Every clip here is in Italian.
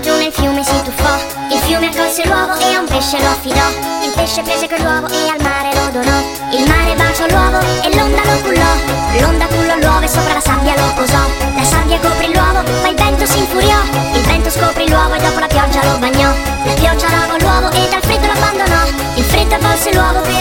giù nel fiume si tuffò. Il fiume accolse l'uovo e a un pesce lo affidò. Il pesce prese quell'uovo e al mare lo donò. Il mare baciò l'uovo e l'onda lo cullò. L'onda cullò l'uovo e sopra la sabbia lo posò. La sabbia coprì l'uovo ma il vento si infuriò. Il vento scoprì l'uovo e dopo la pioggia lo bagnò. La pioggia lavò l'uovo e dal freddo lo abbandonò. Il freddo avvolse l'uovo per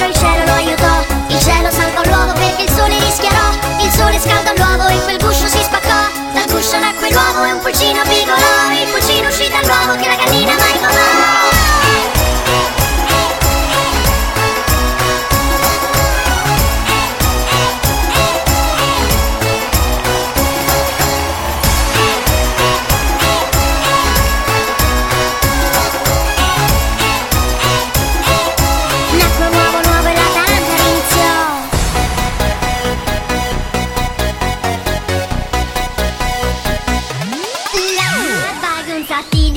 ti.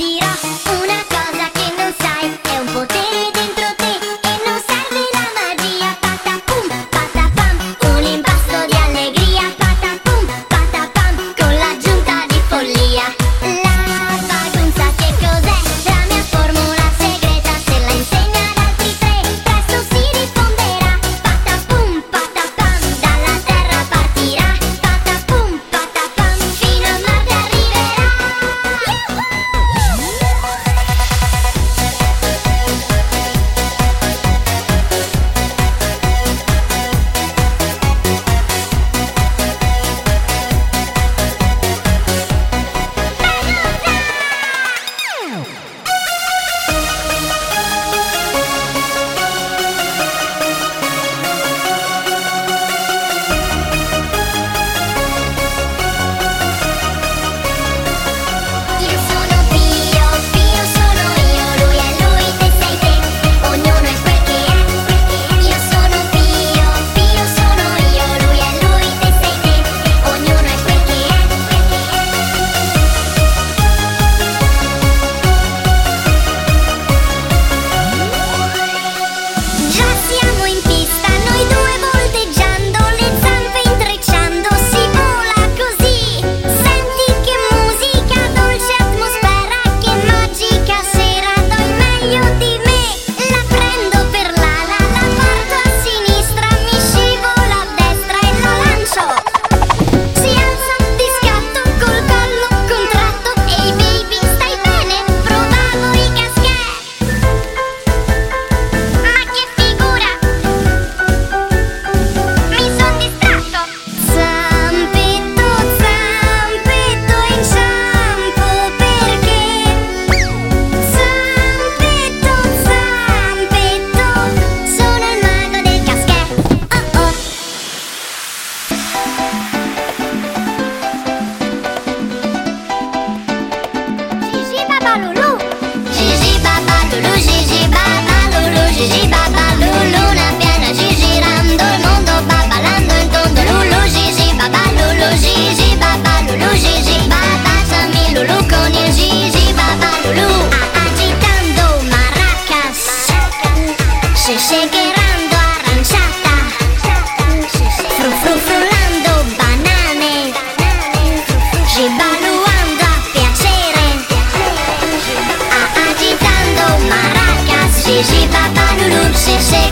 sí, sí.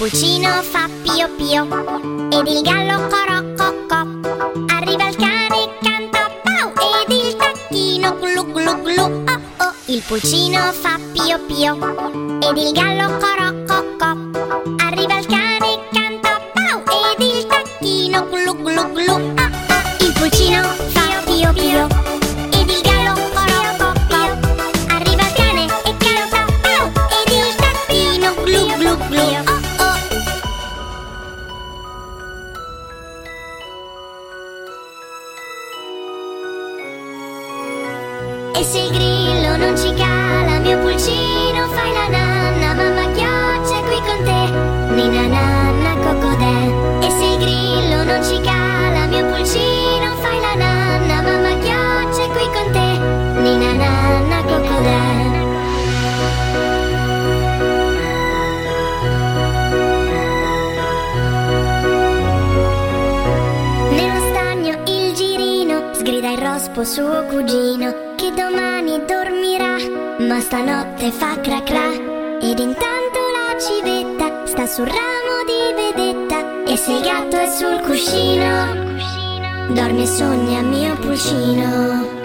pulcino fa pio pio ed il gallo corococò. Arriva il cane e canta pau ed il tacchino glu glu glu. Oh oh, il pulcino fa pio pio ed il gallo corococò. E se il grillo non ci cala, mio pulcino. suo cugino che domani dormirà, ma stanotte fa cracra ed intanto la civetta sta sul ramo di vedetta e se il gatto è sul cuscino dorme e sogna mio pulcino.